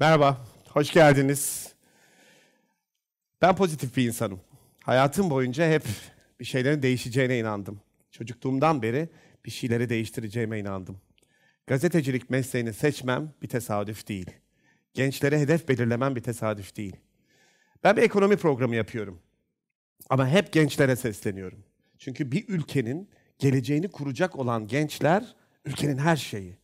Merhaba, hoş geldiniz. Ben pozitif bir insanım. Hayatım boyunca hep bir şeylerin değişeceğine inandım. Çocukluğumdan beri bir şeyleri değiştireceğime inandım. Gazetecilik mesleğini seçmem bir tesadüf değil. Gençlere hedef belirlemem bir tesadüf değil. Ben bir ekonomi programı yapıyorum. Ama hep gençlere sesleniyorum. Çünkü bir ülkenin geleceğini kuracak olan gençler ülkenin her şeyi.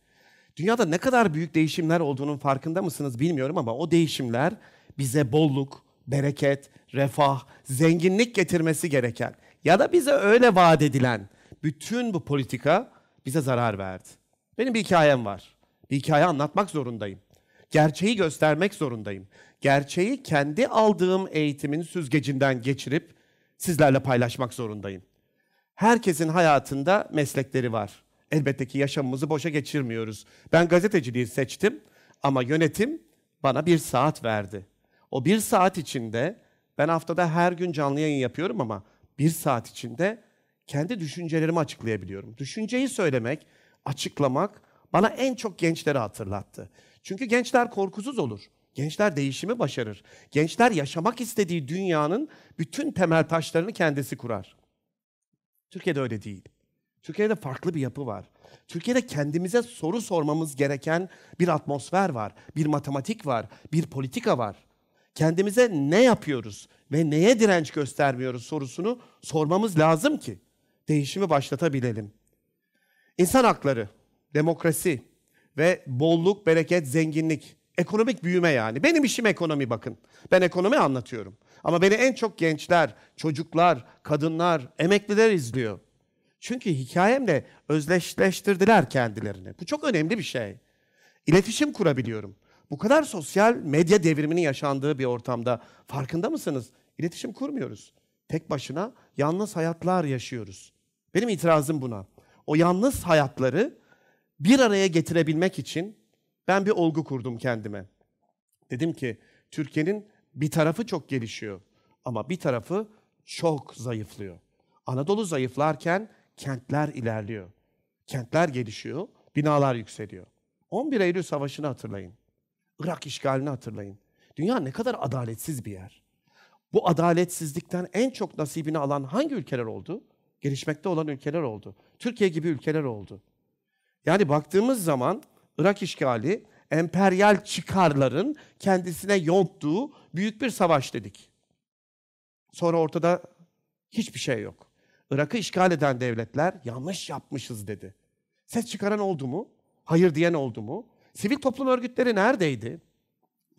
Dünyada ne kadar büyük değişimler olduğunun farkında mısınız bilmiyorum ama o değişimler bize bolluk, bereket, refah, zenginlik getirmesi gereken ya da bize öyle vaat edilen bütün bu politika bize zarar verdi. Benim bir hikayem var. Bir hikaye anlatmak zorundayım. Gerçeği göstermek zorundayım. Gerçeği kendi aldığım eğitimin süzgecinden geçirip sizlerle paylaşmak zorundayım. Herkesin hayatında meslekleri var. Elbette ki yaşamımızı boşa geçirmiyoruz. Ben gazeteciliği seçtim ama yönetim bana bir saat verdi. O bir saat içinde ben haftada her gün canlı yayın yapıyorum ama bir saat içinde kendi düşüncelerimi açıklayabiliyorum. Düşünceyi söylemek, açıklamak bana en çok gençleri hatırlattı. Çünkü gençler korkusuz olur. Gençler değişimi başarır. Gençler yaşamak istediği dünyanın bütün temel taşlarını kendisi kurar. Türkiye'de öyle değil. Türkiye'de farklı bir yapı var. Türkiye'de kendimize soru sormamız gereken bir atmosfer var, bir matematik var, bir politika var. Kendimize ne yapıyoruz ve neye direnç göstermiyoruz sorusunu sormamız lazım ki değişimi başlatabilelim. İnsan hakları, demokrasi ve bolluk, bereket, zenginlik, ekonomik büyüme yani. Benim işim ekonomi bakın. Ben ekonomi anlatıyorum. Ama beni en çok gençler, çocuklar, kadınlar, emekliler izliyor. Çünkü hikayemle özdeşleştirdiler kendilerini. Bu çok önemli bir şey. İletişim kurabiliyorum. Bu kadar sosyal medya devriminin yaşandığı bir ortamda farkında mısınız? İletişim kurmuyoruz. Tek başına yalnız hayatlar yaşıyoruz. Benim itirazım buna. O yalnız hayatları bir araya getirebilmek için ben bir olgu kurdum kendime. Dedim ki Türkiye'nin bir tarafı çok gelişiyor ama bir tarafı çok zayıflıyor. Anadolu zayıflarken kentler ilerliyor. Kentler gelişiyor, binalar yükseliyor. 11 Eylül Savaşı'nı hatırlayın. Irak işgalini hatırlayın. Dünya ne kadar adaletsiz bir yer. Bu adaletsizlikten en çok nasibini alan hangi ülkeler oldu? Gelişmekte olan ülkeler oldu. Türkiye gibi ülkeler oldu. Yani baktığımız zaman Irak işgali emperyal çıkarların kendisine yonttuğu büyük bir savaş dedik. Sonra ortada hiçbir şey yok. Irak'ı işgal eden devletler yanlış yapmışız dedi. Ses çıkaran oldu mu? Hayır diyen oldu mu? Sivil toplum örgütleri neredeydi?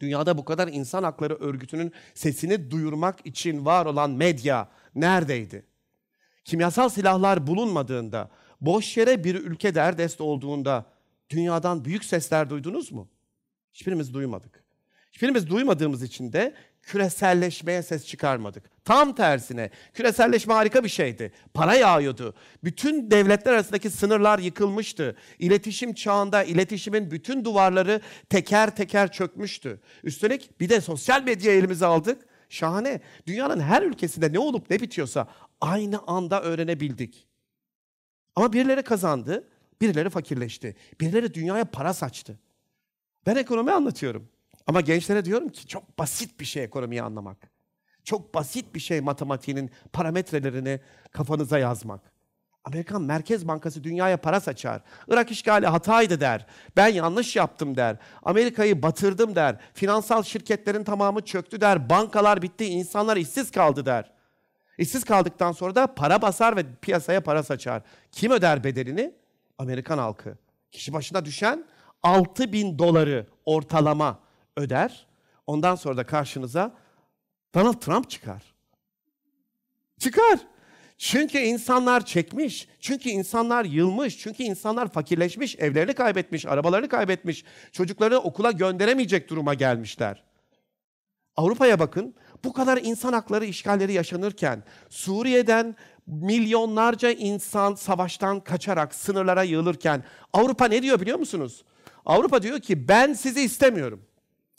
Dünyada bu kadar insan hakları örgütünün sesini duyurmak için var olan medya neredeydi? Kimyasal silahlar bulunmadığında, boş yere bir ülke derdest olduğunda dünyadan büyük sesler duydunuz mu? Hiçbirimiz duymadık. Hiçbirimiz duymadığımız için de küreselleşmeye ses çıkarmadık. Tam tersine küreselleşme harika bir şeydi. Para yağıyordu. Bütün devletler arasındaki sınırlar yıkılmıştı. İletişim çağında iletişimin bütün duvarları teker teker çökmüştü. Üstelik bir de sosyal medya elimize aldık. Şahane. Dünyanın her ülkesinde ne olup ne bitiyorsa aynı anda öğrenebildik. Ama birileri kazandı, birileri fakirleşti. Birileri dünyaya para saçtı. Ben ekonomi anlatıyorum. Ama gençlere diyorum ki çok basit bir şey ekonomiyi anlamak. Çok basit bir şey matematiğinin parametrelerini kafanıza yazmak. Amerikan Merkez Bankası dünyaya para saçar. Irak işgali hataydı der. Ben yanlış yaptım der. Amerika'yı batırdım der. Finansal şirketlerin tamamı çöktü der. Bankalar bitti, insanlar işsiz kaldı der. İşsiz kaldıktan sonra da para basar ve piyasaya para saçar. Kim öder bedelini? Amerikan halkı. Kişi başına düşen 6 bin doları ortalama öder. Ondan sonra da karşınıza Donald Trump çıkar. Çıkar. Çünkü insanlar çekmiş, çünkü insanlar yılmış, çünkü insanlar fakirleşmiş, evlerini kaybetmiş, arabalarını kaybetmiş, çocuklarını okula gönderemeyecek duruma gelmişler. Avrupa'ya bakın, bu kadar insan hakları işgalleri yaşanırken Suriye'den milyonlarca insan savaştan kaçarak sınırlara yığılırken Avrupa ne diyor biliyor musunuz? Avrupa diyor ki ben sizi istemiyorum.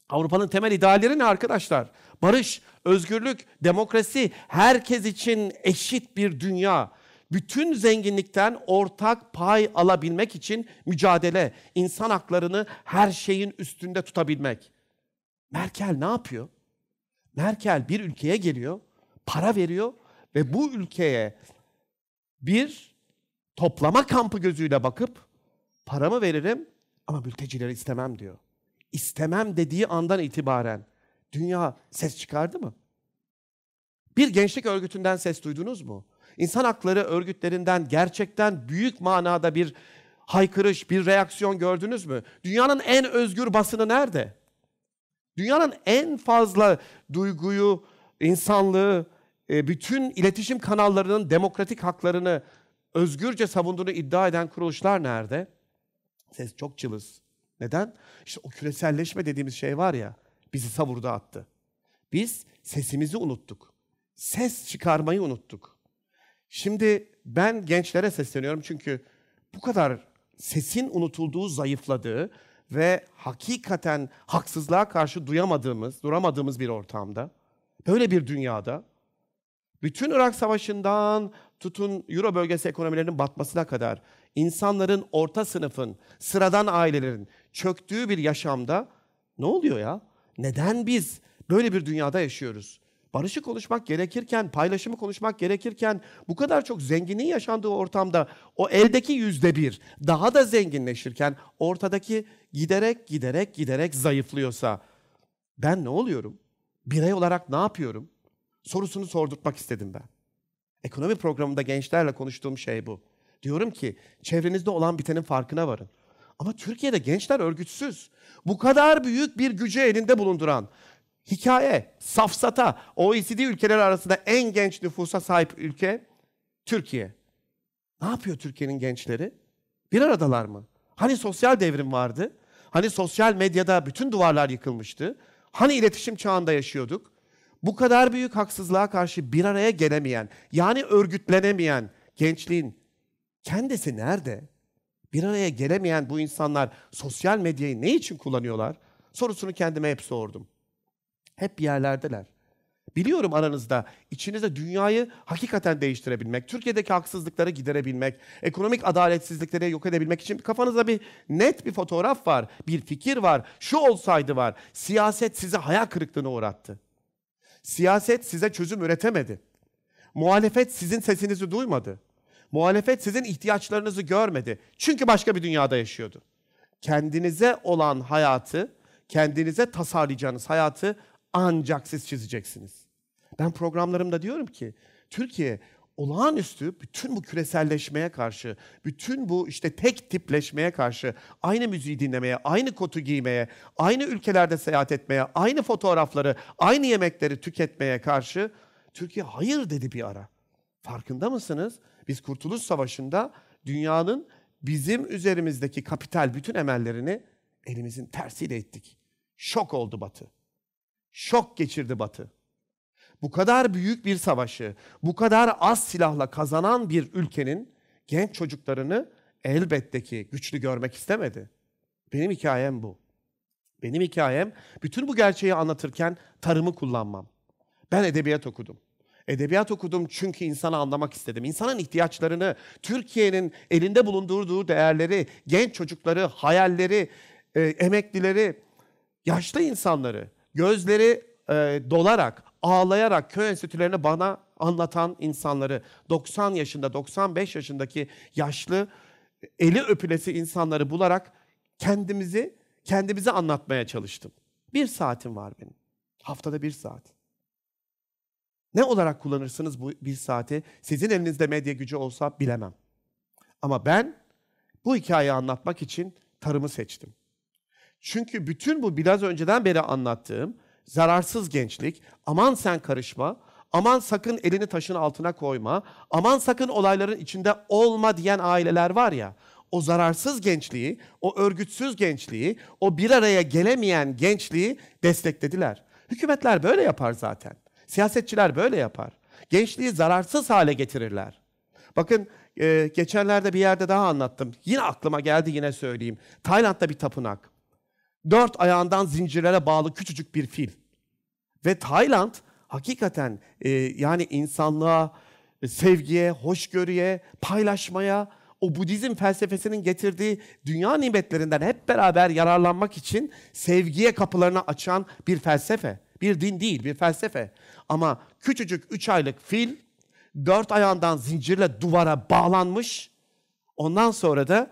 Avrupa'nın temel idealleri ne arkadaşlar? Barış, özgürlük, demokrasi, herkes için eşit bir dünya. Bütün zenginlikten ortak pay alabilmek için mücadele, insan haklarını her şeyin üstünde tutabilmek. Merkel ne yapıyor? Merkel bir ülkeye geliyor, para veriyor ve bu ülkeye bir toplama kampı gözüyle bakıp paramı veririm ama mültecileri istemem diyor. İstemem dediği andan itibaren dünya ses çıkardı mı? Bir gençlik örgütünden ses duydunuz mu? İnsan hakları örgütlerinden gerçekten büyük manada bir haykırış, bir reaksiyon gördünüz mü? Dünyanın en özgür basını nerede? Dünyanın en fazla duyguyu, insanlığı, e, bütün iletişim kanallarının demokratik haklarını özgürce savunduğunu iddia eden kuruluşlar nerede? Ses çok cılız. Neden? İşte o küreselleşme dediğimiz şey var ya, bizi savurda attı. Biz sesimizi unuttuk. Ses çıkarmayı unuttuk. Şimdi ben gençlere sesleniyorum çünkü bu kadar sesin unutulduğu, zayıfladığı ve hakikaten haksızlığa karşı duyamadığımız, duramadığımız bir ortamda, böyle bir dünyada bütün Irak Savaşı'ndan tutun Euro bölgesi ekonomilerinin batmasına kadar insanların, orta sınıfın, sıradan ailelerin çöktüğü bir yaşamda ne oluyor ya? Neden biz böyle bir dünyada yaşıyoruz? Barışı konuşmak gerekirken, paylaşımı konuşmak gerekirken bu kadar çok zenginliğin yaşandığı ortamda o eldeki yüzde bir daha da zenginleşirken ortadaki giderek giderek giderek zayıflıyorsa ben ne oluyorum? Birey olarak ne yapıyorum? Sorusunu sordurtmak istedim ben. Ekonomi programında gençlerle konuştuğum şey bu. Diyorum ki çevrenizde olan bitenin farkına varın. Ama Türkiye'de gençler örgütsüz. Bu kadar büyük bir gücü elinde bulunduran, hikaye, safsata, OECD ülkeleri arasında en genç nüfusa sahip ülke Türkiye. Ne yapıyor Türkiye'nin gençleri? Bir aradalar mı? Hani sosyal devrim vardı? Hani sosyal medyada bütün duvarlar yıkılmıştı? Hani iletişim çağında yaşıyorduk? Bu kadar büyük haksızlığa karşı bir araya gelemeyen, yani örgütlenemeyen gençliğin kendisi nerede? Bir araya gelemeyen bu insanlar sosyal medyayı ne için kullanıyorlar? Sorusunu kendime hep sordum. Hep yerlerdeler. Biliyorum aranızda içinizde dünyayı hakikaten değiştirebilmek, Türkiye'deki haksızlıkları giderebilmek, ekonomik adaletsizlikleri yok edebilmek için kafanızda bir net bir fotoğraf var, bir fikir var, şu olsaydı var. Siyaset sizi hayal kırıklığına uğrattı. Siyaset size çözüm üretemedi. Muhalefet sizin sesinizi duymadı. Muhalefet sizin ihtiyaçlarınızı görmedi. Çünkü başka bir dünyada yaşıyordu. Kendinize olan hayatı, kendinize tasarlayacağınız hayatı ancak siz çizeceksiniz. Ben programlarımda diyorum ki Türkiye olağanüstü bütün bu küreselleşmeye karşı, bütün bu işte tek tipleşmeye karşı aynı müziği dinlemeye, aynı kotu giymeye, aynı ülkelerde seyahat etmeye, aynı fotoğrafları, aynı yemekleri tüketmeye karşı Türkiye hayır dedi bir ara. Farkında mısınız? Biz Kurtuluş Savaşı'nda dünyanın bizim üzerimizdeki kapital bütün emellerini elimizin tersiyle ettik. Şok oldu Batı. Şok geçirdi Batı. Bu kadar büyük bir savaşı, bu kadar az silahla kazanan bir ülkenin genç çocuklarını elbette ki güçlü görmek istemedi. Benim hikayem bu. Benim hikayem bütün bu gerçeği anlatırken tarımı kullanmam. Ben edebiyat okudum. Edebiyat okudum çünkü insanı anlamak istedim. İnsanın ihtiyaçlarını, Türkiye'nin elinde bulundurduğu değerleri, genç çocukları, hayalleri, e, emeklileri, yaşlı insanları, gözleri e, dolarak, ağlayarak köy enstitülerini bana anlatan insanları, 90 yaşında, 95 yaşındaki yaşlı, eli öpülesi insanları bularak kendimizi, kendimize anlatmaya çalıştım. Bir saatim var benim. Haftada bir saat. Ne olarak kullanırsınız bu bir saati? Sizin elinizde medya gücü olsa bilemem. Ama ben bu hikayeyi anlatmak için tarımı seçtim. Çünkü bütün bu biraz önceden beri anlattığım zararsız gençlik, aman sen karışma, aman sakın elini taşın altına koyma, aman sakın olayların içinde olma diyen aileler var ya, o zararsız gençliği, o örgütsüz gençliği, o bir araya gelemeyen gençliği desteklediler. Hükümetler böyle yapar zaten. Siyasetçiler böyle yapar. Gençliği zararsız hale getirirler. Bakın e, geçenlerde bir yerde daha anlattım. Yine aklıma geldi yine söyleyeyim. Tayland'da bir tapınak. Dört ayağından zincirlere bağlı küçücük bir fil. Ve Tayland hakikaten e, yani insanlığa, sevgiye, hoşgörüye, paylaşmaya o Budizm felsefesinin getirdiği dünya nimetlerinden hep beraber yararlanmak için sevgiye kapılarını açan bir felsefe. Bir din değil, bir felsefe. Ama küçücük üç aylık fil dört ayağından zincirle duvara bağlanmış. Ondan sonra da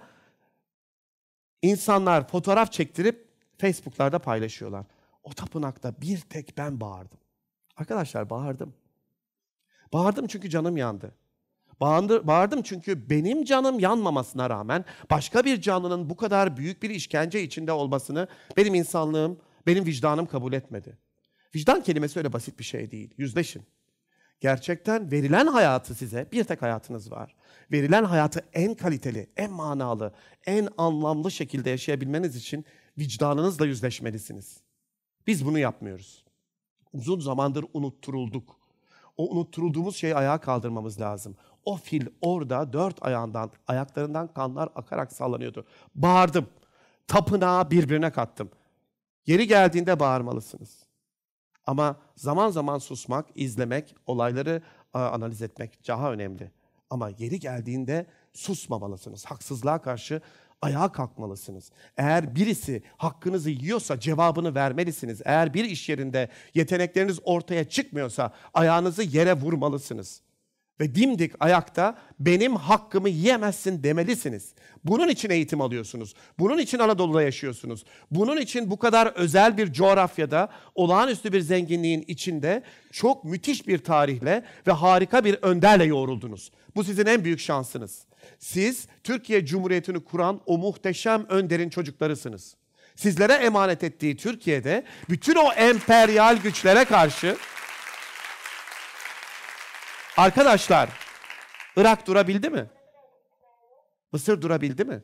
insanlar fotoğraf çektirip Facebook'larda paylaşıyorlar. O tapınakta bir tek ben bağırdım. Arkadaşlar bağırdım. Bağırdım çünkü canım yandı. Bağırdı, bağırdım çünkü benim canım yanmamasına rağmen başka bir canlının bu kadar büyük bir işkence içinde olmasını benim insanlığım, benim vicdanım kabul etmedi. Vicdan kelimesi öyle basit bir şey değil. Yüzleşin. Gerçekten verilen hayatı size, bir tek hayatınız var. Verilen hayatı en kaliteli, en manalı, en anlamlı şekilde yaşayabilmeniz için vicdanınızla yüzleşmelisiniz. Biz bunu yapmıyoruz. Uzun zamandır unutturulduk. O unutturulduğumuz şeyi ayağa kaldırmamız lazım. O fil orada dört ayağından, ayaklarından kanlar akarak sallanıyordu. Bağırdım. Tapınağı birbirine kattım. Yeri geldiğinde bağırmalısınız. Ama zaman zaman susmak, izlemek, olayları analiz etmek daha önemli. Ama yeri geldiğinde susmamalısınız. Haksızlığa karşı ayağa kalkmalısınız. Eğer birisi hakkınızı yiyorsa cevabını vermelisiniz. Eğer bir iş yerinde yetenekleriniz ortaya çıkmıyorsa ayağınızı yere vurmalısınız ve dimdik ayakta benim hakkımı yiyemezsin demelisiniz. Bunun için eğitim alıyorsunuz. Bunun için Anadolu'da yaşıyorsunuz. Bunun için bu kadar özel bir coğrafyada, olağanüstü bir zenginliğin içinde çok müthiş bir tarihle ve harika bir önderle yoğruldunuz. Bu sizin en büyük şansınız. Siz Türkiye Cumhuriyeti'ni kuran o muhteşem önderin çocuklarısınız. Sizlere emanet ettiği Türkiye'de bütün o emperyal güçlere karşı Arkadaşlar, Irak durabildi mi? Mısır durabildi mi?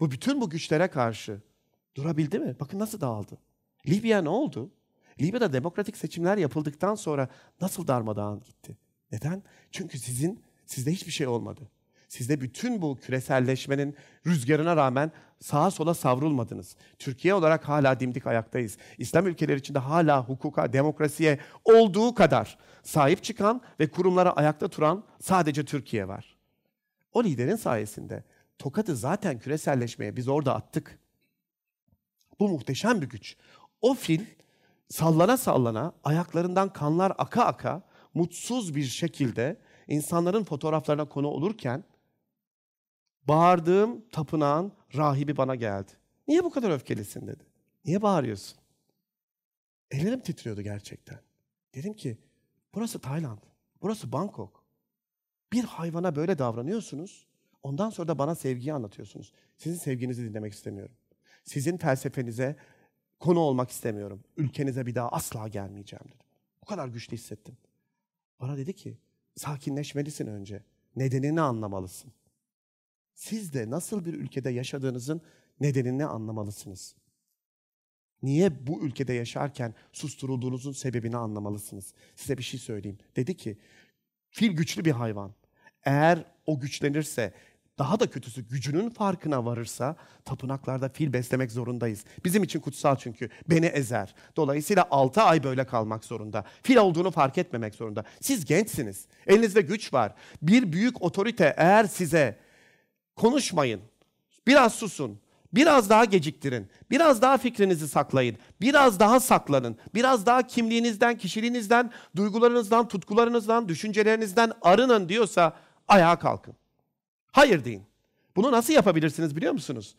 Bu bütün bu güçlere karşı durabildi mi? Bakın nasıl dağıldı. Libya ne oldu? Libya'da demokratik seçimler yapıldıktan sonra nasıl darmadağın gitti? Neden? Çünkü sizin sizde hiçbir şey olmadı. Sizde bütün bu küreselleşmenin rüzgarına rağmen sağa sola savrulmadınız. Türkiye olarak hala dimdik ayaktayız. İslam ülkeleri içinde hala hukuka, demokrasiye olduğu kadar sahip çıkan ve kurumlara ayakta turan sadece Türkiye var. O liderin sayesinde tokadı zaten küreselleşmeye biz orada attık. Bu muhteşem bir güç. O fil sallana sallana ayaklarından kanlar aka aka mutsuz bir şekilde insanların fotoğraflarına konu olurken Bağırdığım tapınağın rahibi bana geldi. Niye bu kadar öfkelisin dedi. Niye bağırıyorsun? Ellerim titriyordu gerçekten. Dedim ki burası Tayland, burası Bangkok. Bir hayvana böyle davranıyorsunuz. Ondan sonra da bana sevgiyi anlatıyorsunuz. Sizin sevginizi dinlemek istemiyorum. Sizin felsefenize konu olmak istemiyorum. Ülkenize bir daha asla gelmeyeceğim dedim. Bu kadar güçlü hissettim. Bana dedi ki sakinleşmelisin önce. Nedenini anlamalısın. Siz de nasıl bir ülkede yaşadığınızın nedenini anlamalısınız. Niye bu ülkede yaşarken susturulduğunuzun sebebini anlamalısınız. Size bir şey söyleyeyim. Dedi ki, fil güçlü bir hayvan. Eğer o güçlenirse, daha da kötüsü gücünün farkına varırsa tapınaklarda fil beslemek zorundayız. Bizim için kutsal çünkü. Beni ezer. Dolayısıyla 6 ay böyle kalmak zorunda. Fil olduğunu fark etmemek zorunda. Siz gençsiniz. Elinizde güç var. Bir büyük otorite eğer size konuşmayın. Biraz susun. Biraz daha geciktirin. Biraz daha fikrinizi saklayın. Biraz daha saklanın. Biraz daha kimliğinizden, kişiliğinizden, duygularınızdan, tutkularınızdan, düşüncelerinizden arının diyorsa ayağa kalkın. Hayır deyin. Bunu nasıl yapabilirsiniz biliyor musunuz?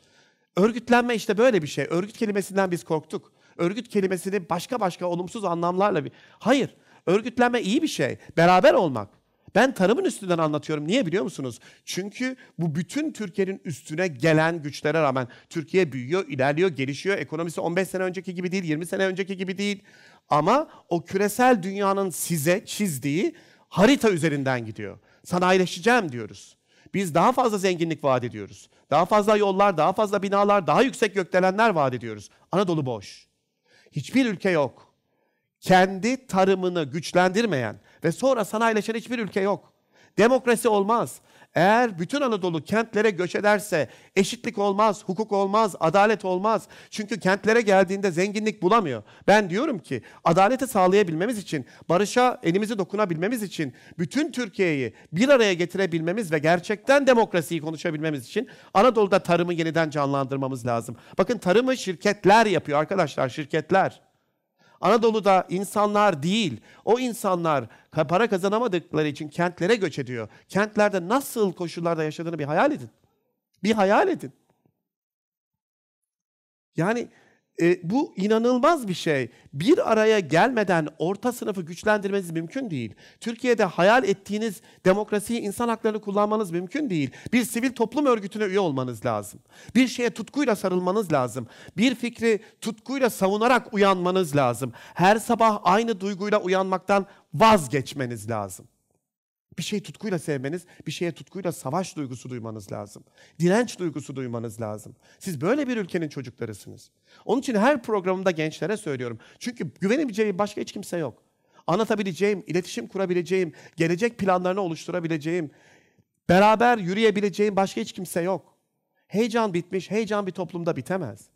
Örgütlenme işte böyle bir şey. Örgüt kelimesinden biz korktuk. Örgüt kelimesini başka başka olumsuz anlamlarla bir... Hayır. Örgütlenme iyi bir şey. Beraber olmak. Ben tarımın üstünden anlatıyorum. Niye biliyor musunuz? Çünkü bu bütün Türkiye'nin üstüne gelen güçlere rağmen Türkiye büyüyor, ilerliyor, gelişiyor. Ekonomisi 15 sene önceki gibi değil, 20 sene önceki gibi değil. Ama o küresel dünyanın size çizdiği harita üzerinden gidiyor. Sanayileşeceğim diyoruz. Biz daha fazla zenginlik vaat ediyoruz. Daha fazla yollar, daha fazla binalar, daha yüksek gökdelenler vaat ediyoruz. Anadolu boş. Hiçbir ülke yok. Kendi tarımını güçlendirmeyen, ve sonra sanayileşen hiçbir ülke yok. Demokrasi olmaz. Eğer bütün Anadolu kentlere göç ederse eşitlik olmaz, hukuk olmaz, adalet olmaz. Çünkü kentlere geldiğinde zenginlik bulamıyor. Ben diyorum ki adaleti sağlayabilmemiz için, barışa elimizi dokunabilmemiz için, bütün Türkiye'yi bir araya getirebilmemiz ve gerçekten demokrasiyi konuşabilmemiz için Anadolu'da tarımı yeniden canlandırmamız lazım. Bakın tarımı şirketler yapıyor arkadaşlar, şirketler. Anadolu'da insanlar değil, o insanlar para kazanamadıkları için kentlere göç ediyor. Kentlerde nasıl koşullarda yaşadığını bir hayal edin. Bir hayal edin. Yani e, bu inanılmaz bir şey. Bir araya gelmeden orta sınıfı güçlendirmeniz mümkün değil. Türkiye'de hayal ettiğiniz demokrasiyi, insan haklarını kullanmanız mümkün değil. Bir sivil toplum örgütüne üye olmanız lazım. Bir şeye tutkuyla sarılmanız lazım. Bir fikri tutkuyla savunarak uyanmanız lazım. Her sabah aynı duyguyla uyanmaktan vazgeçmeniz lazım. Bir şeyi tutkuyla sevmeniz, bir şeye tutkuyla savaş duygusu duymanız lazım. Direnç duygusu duymanız lazım. Siz böyle bir ülkenin çocuklarısınız. Onun için her programımda gençlere söylüyorum. Çünkü güvenebileceğim başka hiç kimse yok. Anlatabileceğim, iletişim kurabileceğim, gelecek planlarını oluşturabileceğim, beraber yürüyebileceğim başka hiç kimse yok. Heyecan bitmiş, heyecan bir toplumda bitemez.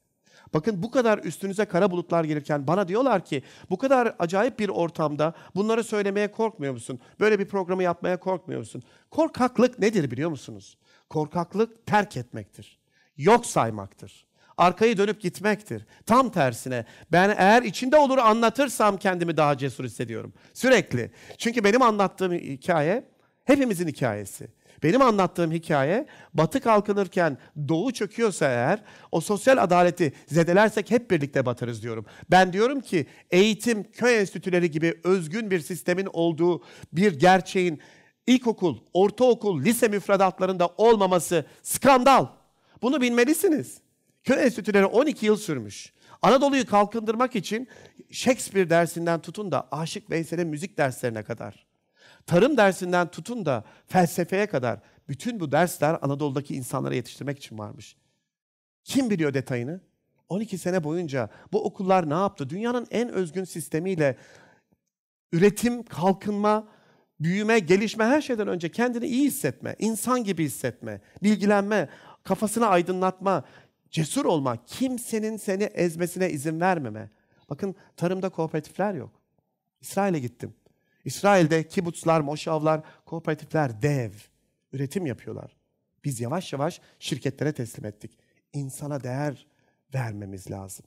Bakın bu kadar üstünüze kara bulutlar gelirken bana diyorlar ki bu kadar acayip bir ortamda bunları söylemeye korkmuyor musun? Böyle bir programı yapmaya korkmuyor musun? Korkaklık nedir biliyor musunuz? Korkaklık terk etmektir. Yok saymaktır. Arkayı dönüp gitmektir. Tam tersine ben eğer içinde olur anlatırsam kendimi daha cesur hissediyorum. Sürekli. Çünkü benim anlattığım hikaye hepimizin hikayesi. Benim anlattığım hikaye batı kalkınırken doğu çöküyorsa eğer o sosyal adaleti zedelersek hep birlikte batarız diyorum. Ben diyorum ki eğitim köy enstitüleri gibi özgün bir sistemin olduğu bir gerçeğin ilkokul, ortaokul, lise müfredatlarında olmaması skandal. Bunu bilmelisiniz. Köy enstitüleri 12 yıl sürmüş. Anadolu'yu kalkındırmak için Shakespeare dersinden tutun da Aşık Veysel'in müzik derslerine kadar tarım dersinden tutun da felsefeye kadar bütün bu dersler Anadolu'daki insanlara yetiştirmek için varmış. Kim biliyor detayını? 12 sene boyunca bu okullar ne yaptı? Dünyanın en özgün sistemiyle üretim, kalkınma, büyüme, gelişme her şeyden önce kendini iyi hissetme, insan gibi hissetme, bilgilenme, kafasını aydınlatma, cesur olma, kimsenin seni ezmesine izin vermeme. Bakın tarımda kooperatifler yok. İsrail'e gittim. İsrail'de kibutslar, moşavlar, kooperatifler dev. Üretim yapıyorlar. Biz yavaş yavaş şirketlere teslim ettik. İnsana değer vermemiz lazım.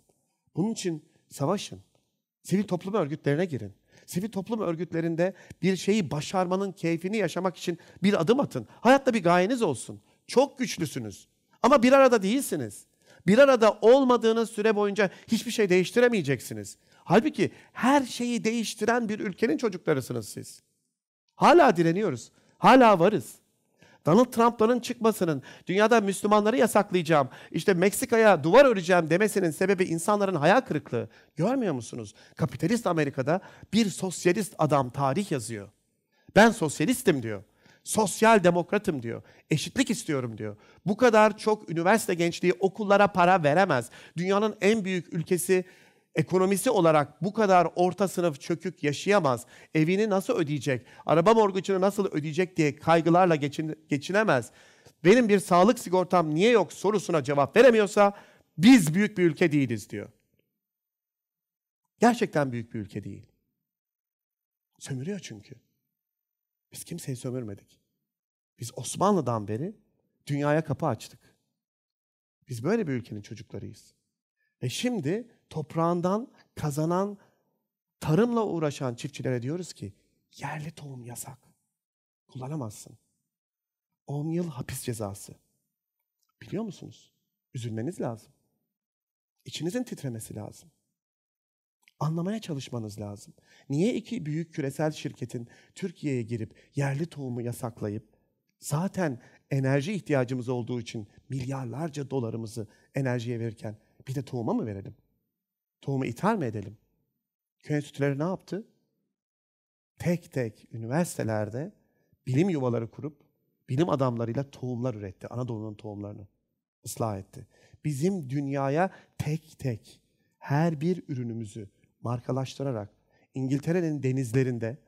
Bunun için savaşın. Sivil toplum örgütlerine girin. Sivil toplum örgütlerinde bir şeyi başarmanın keyfini yaşamak için bir adım atın. Hayatta bir gayeniz olsun. Çok güçlüsünüz. Ama bir arada değilsiniz. Bir arada olmadığınız süre boyunca hiçbir şey değiştiremeyeceksiniz. Halbuki her şeyi değiştiren bir ülkenin çocuklarısınız siz. Hala direniyoruz. Hala varız. Donald Trump'ların çıkmasının, dünyada Müslümanları yasaklayacağım, işte Meksika'ya duvar öreceğim demesinin sebebi insanların hayal kırıklığı. Görmüyor musunuz? Kapitalist Amerika'da bir sosyalist adam tarih yazıyor. Ben sosyalistim diyor. Sosyal demokratım diyor. Eşitlik istiyorum diyor. Bu kadar çok üniversite gençliği okullara para veremez. Dünyanın en büyük ülkesi ekonomisi olarak bu kadar orta sınıf çökük yaşayamaz. Evini nasıl ödeyecek? Araba morgucunu nasıl ödeyecek diye kaygılarla geçin, geçinemez. Benim bir sağlık sigortam niye yok sorusuna cevap veremiyorsa biz büyük bir ülke değiliz diyor. Gerçekten büyük bir ülke değil. Sömürüyor çünkü. Biz kimseyi sömürmedik. Biz Osmanlı'dan beri dünyaya kapı açtık. Biz böyle bir ülkenin çocuklarıyız. Ve şimdi toprağından kazanan, tarımla uğraşan çiftçilere diyoruz ki yerli tohum yasak. Kullanamazsın. 10 yıl hapis cezası. Biliyor musunuz? Üzülmeniz lazım. İçinizin titremesi lazım. Anlamaya çalışmanız lazım. Niye iki büyük küresel şirketin Türkiye'ye girip yerli tohumu yasaklayıp zaten enerji ihtiyacımız olduğu için milyarlarca dolarımızı enerjiye verirken bir de tohuma mı verelim? Tohumu ithal mi edelim? Köy enstitüleri ne yaptı? Tek tek üniversitelerde bilim yuvaları kurup bilim adamlarıyla tohumlar üretti. Anadolu'nun tohumlarını ıslah etti. Bizim dünyaya tek tek her bir ürünümüzü markalaştırarak İngiltere'nin denizlerinde,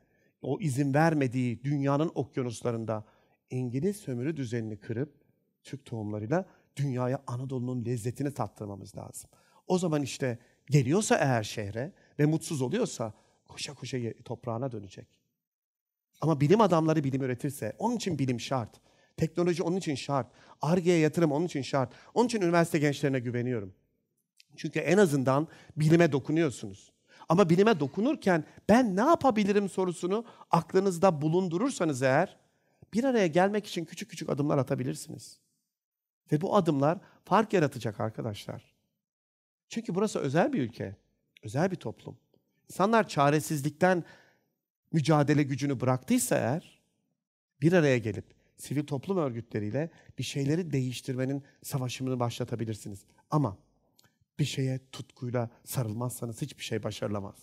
o izin vermediği dünyanın okyanuslarında İngiliz sömürü düzenini kırıp Türk tohumlarıyla dünyaya Anadolu'nun lezzetini tattırmamız lazım. O zaman işte geliyorsa eğer şehre ve mutsuz oluyorsa koşa koşa toprağına dönecek. Ama bilim adamları bilim üretirse, onun için bilim şart. Teknoloji onun için şart. Arge'ye yatırım onun için şart. Onun için üniversite gençlerine güveniyorum. Çünkü en azından bilime dokunuyorsunuz. Ama bilime dokunurken ben ne yapabilirim sorusunu aklınızda bulundurursanız eğer bir araya gelmek için küçük küçük adımlar atabilirsiniz. Ve bu adımlar fark yaratacak arkadaşlar. Çünkü burası özel bir ülke, özel bir toplum. İnsanlar çaresizlikten mücadele gücünü bıraktıysa eğer bir araya gelip sivil toplum örgütleriyle bir şeyleri değiştirmenin savaşını başlatabilirsiniz. Ama bir şeye tutkuyla sarılmazsanız hiçbir şey başarılamaz.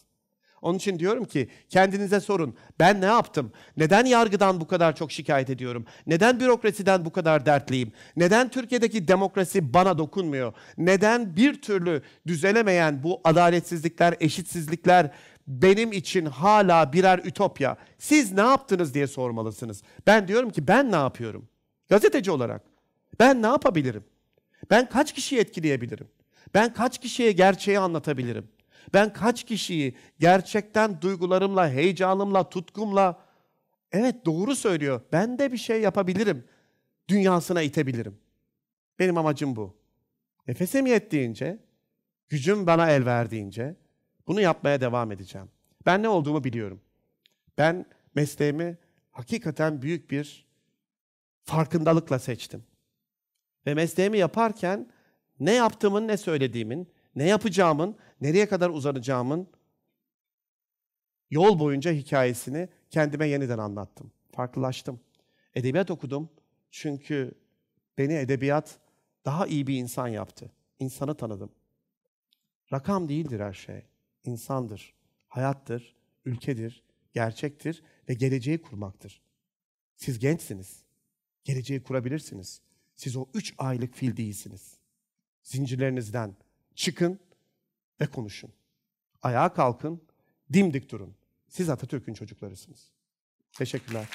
Onun için diyorum ki kendinize sorun. Ben ne yaptım? Neden yargıdan bu kadar çok şikayet ediyorum? Neden bürokrasiden bu kadar dertliyim? Neden Türkiye'deki demokrasi bana dokunmuyor? Neden bir türlü düzelemeyen bu adaletsizlikler, eşitsizlikler benim için hala birer ütopya? Siz ne yaptınız diye sormalısınız. Ben diyorum ki ben ne yapıyorum? Gazeteci olarak. Ben ne yapabilirim? Ben kaç kişiyi etkileyebilirim? Ben kaç kişiye gerçeği anlatabilirim? Ben kaç kişiyi gerçekten duygularımla, heyecanımla, tutkumla evet doğru söylüyor. Ben de bir şey yapabilirim. Dünyasına itebilirim. Benim amacım bu. Nefesim yettiğince, gücüm bana el verdiğince bunu yapmaya devam edeceğim. Ben ne olduğumu biliyorum. Ben mesleğimi hakikaten büyük bir farkındalıkla seçtim. Ve mesleğimi yaparken ne yaptığımın, ne söylediğimin, ne yapacağımın, nereye kadar uzanacağımın yol boyunca hikayesini kendime yeniden anlattım. Farklılaştım. Edebiyat okudum çünkü beni edebiyat daha iyi bir insan yaptı. İnsanı tanıdım. Rakam değildir her şey. İnsandır, hayattır, ülkedir, gerçektir ve geleceği kurmaktır. Siz gençsiniz. Geleceği kurabilirsiniz. Siz o üç aylık fil değilsiniz. Zincirlerinizden çıkın ve konuşun. Ayağa kalkın, dimdik durun. Siz Atatürk'ün çocuklarısınız. Teşekkürler.